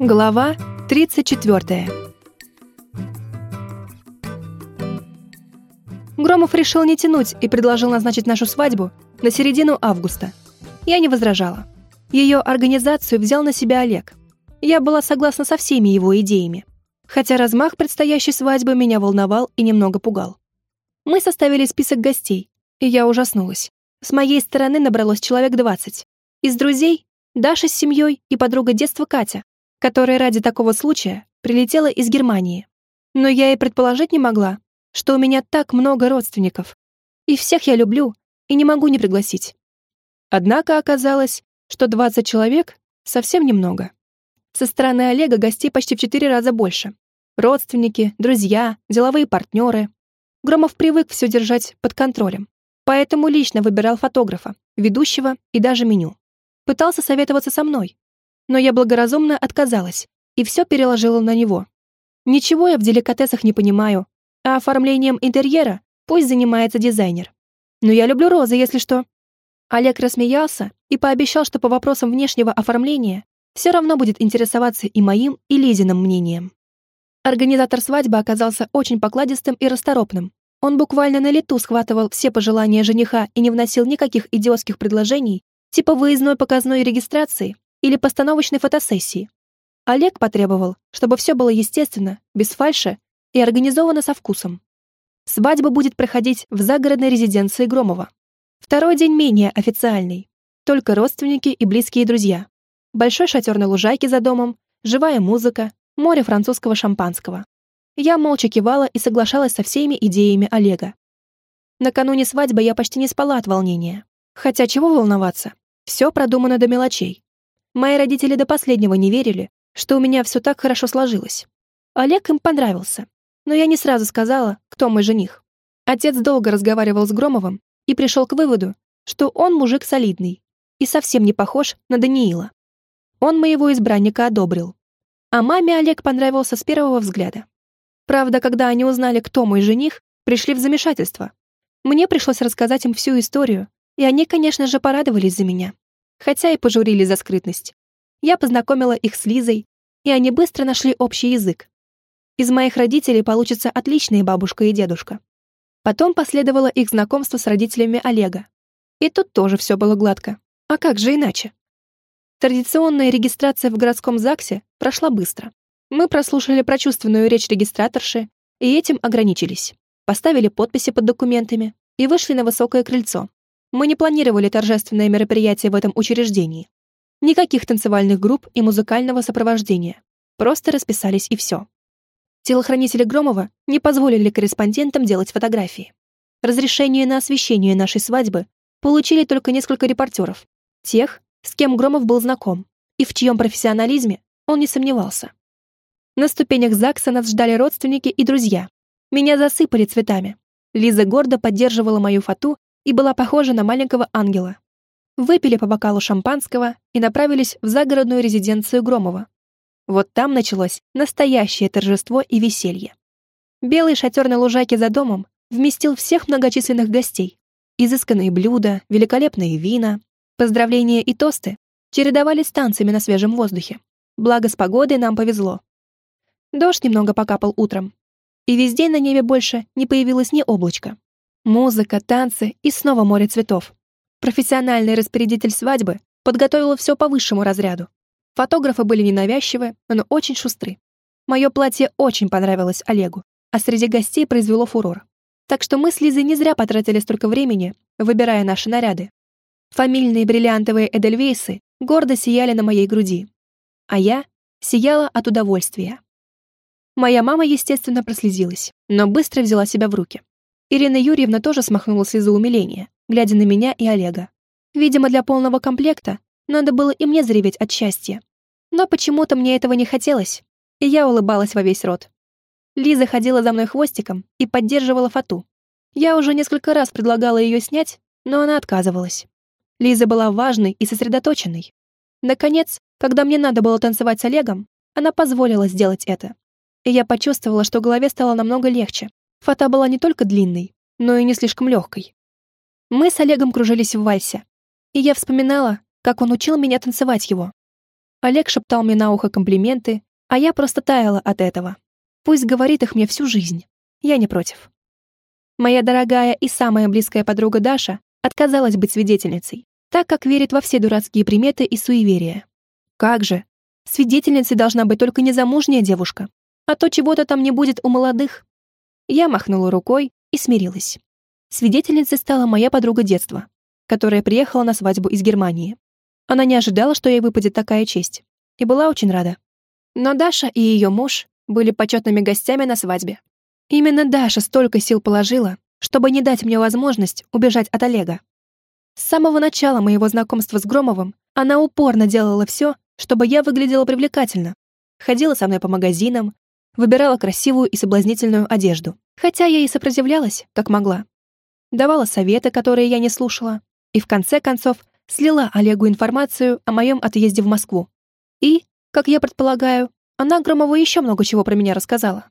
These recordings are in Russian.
Глава 34 Громов решил не тянуть и предложил назначить нашу свадьбу на середину августа. Я не возражала. Ее организацию взял на себя Олег. Я была согласна со всеми его идеями. Хотя размах предстоящей свадьбы меня волновал и немного пугал. Мы составили список гостей, и я ужаснулась. С моей стороны набралось человек 20. Из друзей — Даша с семьей и подруга детства Катя, которая ради такого случая прилетела из Германии. Но я и предположить не могла, что у меня так много родственников. И всех я люблю, и не могу не пригласить. Однако оказалось, что 20 человек совсем немного. Со стороны Олега гостей почти в четыре раза больше. Родственники, друзья, деловые партнеры. Громов привык все держать под контролем. Поэтому лично выбирал фотографа, ведущего и даже меню. Пытался советоваться со мной. Но я благоразумно отказалась и все переложила на него. Ничего я в деликатесах не понимаю, а оформлением интерьера пусть занимается дизайнер. Но я люблю розы, если что. Олег рассмеялся и пообещал, что по вопросам внешнего оформления все равно будет интересоваться и моим, и Лизиным мнением. Организатор свадьбы оказался очень покладистым и расторопным. Он буквально на лету схватывал все пожелания жениха и не вносил никаких идиотских предложений, типа выездной показной регистрации или постановочной фотосессии. Олег потребовал, чтобы все было естественно, без фальши и организовано со вкусом. Свадьба будет проходить в загородной резиденции Громова. Второй день менее официальный. Только родственники и близкие друзья. Большой шатер на лужайке за домом, живая музыка, море французского шампанского. Я молча кивала и соглашалась со всеми идеями Олега. Накануне свадьбы я почти не спала от волнения. Хотя чего волноваться? Все продумано до мелочей. Мои родители до последнего не верили, что у меня все так хорошо сложилось. Олег им понравился, но я не сразу сказала, кто мой жених. Отец долго разговаривал с Громовым и пришел к выводу, что он мужик солидный и совсем не похож на Даниила. Он моего избранника одобрил. А маме Олег понравился с первого взгляда. Правда, когда они узнали, кто мой жених, пришли в замешательство. Мне пришлось рассказать им всю историю, и они, конечно же, порадовались за меня. Хотя и пожурили за скрытность. Я познакомила их с Лизой, и они быстро нашли общий язык. Из моих родителей получится отличные бабушка и дедушка. Потом последовало их знакомство с родителями Олега. И тут тоже все было гладко. А как же иначе? Традиционная регистрация в городском ЗАГСе прошла быстро. Мы прослушали прочувственную речь регистраторши и этим ограничились. Поставили подписи под документами и вышли на высокое крыльцо. Мы не планировали торжественное мероприятие в этом учреждении. Никаких танцевальных групп и музыкального сопровождения. Просто расписались и все. Телохранители Громова не позволили корреспондентам делать фотографии. Разрешение на освещение нашей свадьбы получили только несколько репортеров, тех, с кем Громов был знаком, и в чьем профессионализме он не сомневался. На ступенях ЗАГСа нас ждали родственники и друзья. Меня засыпали цветами. Лиза гордо поддерживала мою фату и была похожа на маленького ангела. Выпили по бокалу шампанского и направились в загородную резиденцию Громова. Вот там началось настоящее торжество и веселье. Белый шатер на лужайке за домом вместил всех многочисленных гостей. Изысканные блюда, великолепные вина, Поздравления и тосты чередовались с танцами на свежем воздухе. Благо с погодой нам повезло. Дождь немного покапал утром. И весь день на небе больше не появилось ни облачка. Музыка, танцы и снова море цветов. Профессиональный распорядитель свадьбы подготовил все по высшему разряду. Фотографы были ненавязчивы, но очень шустры. Мое платье очень понравилось Олегу, а среди гостей произвело фурор. Так что мы с Лизой не зря потратили столько времени, выбирая наши наряды. Фамильные бриллиантовые эдельвейсы гордо сияли на моей груди, а я сияла от удовольствия. Моя мама, естественно, прослезилась, но быстро взяла себя в руки. Ирина Юрьевна тоже смахнулась из-за умиления, глядя на меня и Олега. Видимо, для полного комплекта надо было и мне зареветь от счастья. Но почему-то мне этого не хотелось, и я улыбалась во весь рот. Лиза ходила за мной хвостиком и поддерживала фату. Я уже несколько раз предлагала ее снять, но она отказывалась. Лиза была важной и сосредоточенной. Наконец, когда мне надо было танцевать с Олегом, она позволила сделать это. И я почувствовала, что голове стало намного легче. Фата была не только длинной, но и не слишком легкой. Мы с Олегом кружились в вальсе, и я вспоминала, как он учил меня танцевать его. Олег шептал мне на ухо комплименты, а я просто таяла от этого. Пусть говорит их мне всю жизнь. Я не против. Моя дорогая и самая близкая подруга Даша отказалась быть свидетельницей, так как верит во все дурацкие приметы и суеверия. Как же? Свидетельницей должна быть только незамужняя девушка, а то чего-то там не будет у молодых. Я махнула рукой и смирилась. Свидетельницей стала моя подруга детства, которая приехала на свадьбу из Германии. Она не ожидала, что ей выпадет такая честь, и была очень рада. Но Даша и ее муж были почетными гостями на свадьбе. Именно Даша столько сил положила, чтобы не дать мне возможность убежать от Олега. С самого начала моего знакомства с Громовым она упорно делала все, чтобы я выглядела привлекательно. Ходила со мной по магазинам, выбирала красивую и соблазнительную одежду, хотя я и сопротивлялась, как могла. Давала советы, которые я не слушала, и в конце концов слила Олегу информацию о моем отъезде в Москву. И, как я предполагаю, она Громову еще много чего про меня рассказала.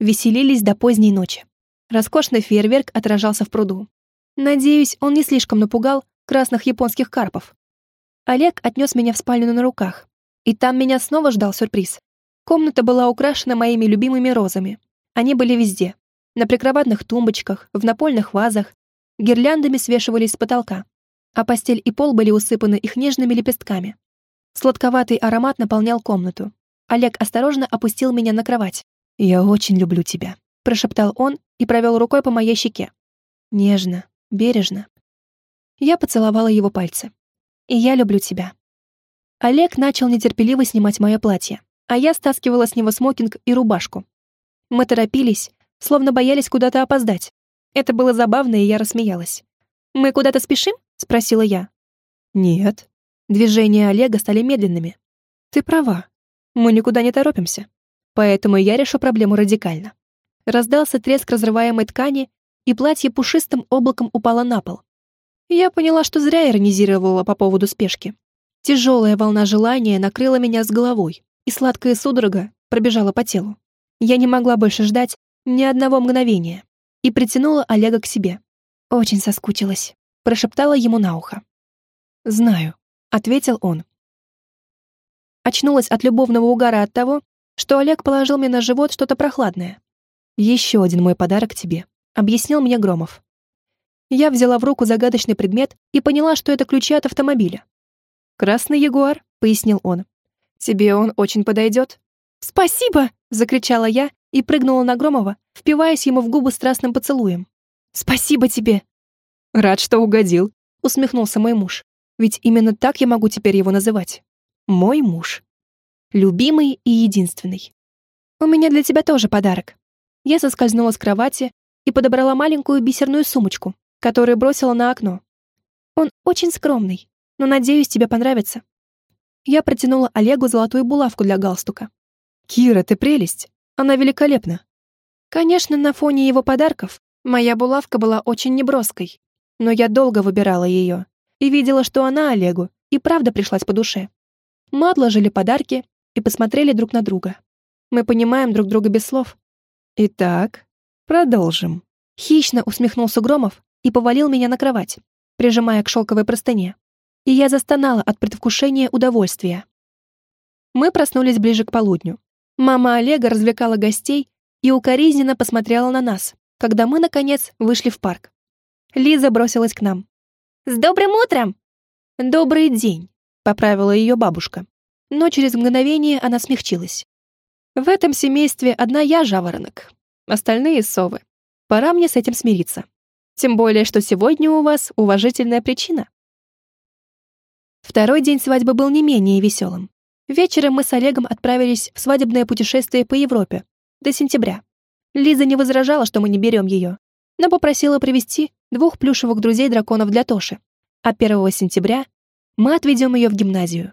Веселились до поздней ночи. Роскошный фейерверк отражался в пруду. Надеюсь, он не слишком напугал красных японских карпов. Олег отнес меня в спальню на руках, и там меня снова ждал сюрприз. Комната была украшена моими любимыми розами. Они были везде. На прикроватных тумбочках, в напольных вазах, гирляндами свешивались с потолка, а постель и пол были усыпаны их нежными лепестками. Сладковатый аромат наполнял комнату. Олег осторожно опустил меня на кровать. «Я очень люблю тебя», — прошептал он и провел рукой по моей щеке. Нежно, бережно. Я поцеловала его пальцы. «И я люблю тебя». Олег начал нетерпеливо снимать мое платье, а я стаскивала с него смокинг и рубашку. Мы торопились, словно боялись куда-то опоздать. Это было забавно, и я рассмеялась. «Мы куда-то спешим?» — спросила я. «Нет». Движения Олега стали медленными. «Ты права. Мы никуда не торопимся. Поэтому я решу проблему радикально. Раздался треск разрываемой ткани, и платье пушистым облаком упало на пол. Я поняла, что зря иронизировала по поводу спешки. Тяжелая волна желания накрыла меня с головой, и сладкая судорога пробежала по телу. Я не могла больше ждать ни одного мгновения и притянула Олега к себе. Очень соскучилась, прошептала ему на ухо. «Знаю», — ответил он. Очнулась от любовного угара от того, что Олег положил мне на живот что-то прохладное. «Еще один мой подарок тебе», — объяснил мне Громов. Я взяла в руку загадочный предмет и поняла, что это ключи от автомобиля. «Красный ягуар», — пояснил он. «Тебе он очень подойдет». «Спасибо!» — закричала я и прыгнула на Громова, впиваясь ему в губы страстным поцелуем. «Спасибо тебе!» «Рад, что угодил», — усмехнулся мой муж. «Ведь именно так я могу теперь его называть. Мой муж» любимый и единственный. У меня для тебя тоже подарок. Я соскользнула с кровати и подобрала маленькую бисерную сумочку, которую бросила на окно. Он очень скромный, но, надеюсь, тебе понравится. Я протянула Олегу золотую булавку для галстука. «Кира, ты прелесть! Она великолепна!» Конечно, на фоне его подарков моя булавка была очень неброской, но я долго выбирала ее и видела, что она Олегу и правда пришлась по душе. Мы отложили подарки и посмотрели друг на друга. Мы понимаем друг друга без слов. Итак, продолжим. Хищно усмехнулся Громов и повалил меня на кровать, прижимая к шелковой простыне. И я застонала от предвкушения удовольствия. Мы проснулись ближе к полудню. Мама Олега развлекала гостей и укоризненно посмотрела на нас, когда мы, наконец, вышли в парк. Лиза бросилась к нам. «С добрым утром!» «Добрый день», — поправила ее бабушка но через мгновение она смягчилась. В этом семействе одна я жаворонок, остальные совы. Пора мне с этим смириться. Тем более, что сегодня у вас уважительная причина. Второй день свадьбы был не менее веселым. Вечером мы с Олегом отправились в свадебное путешествие по Европе до сентября. Лиза не возражала, что мы не берем ее, но попросила привезти двух плюшевых друзей драконов для Тоши. А 1 сентября мы отведем ее в гимназию.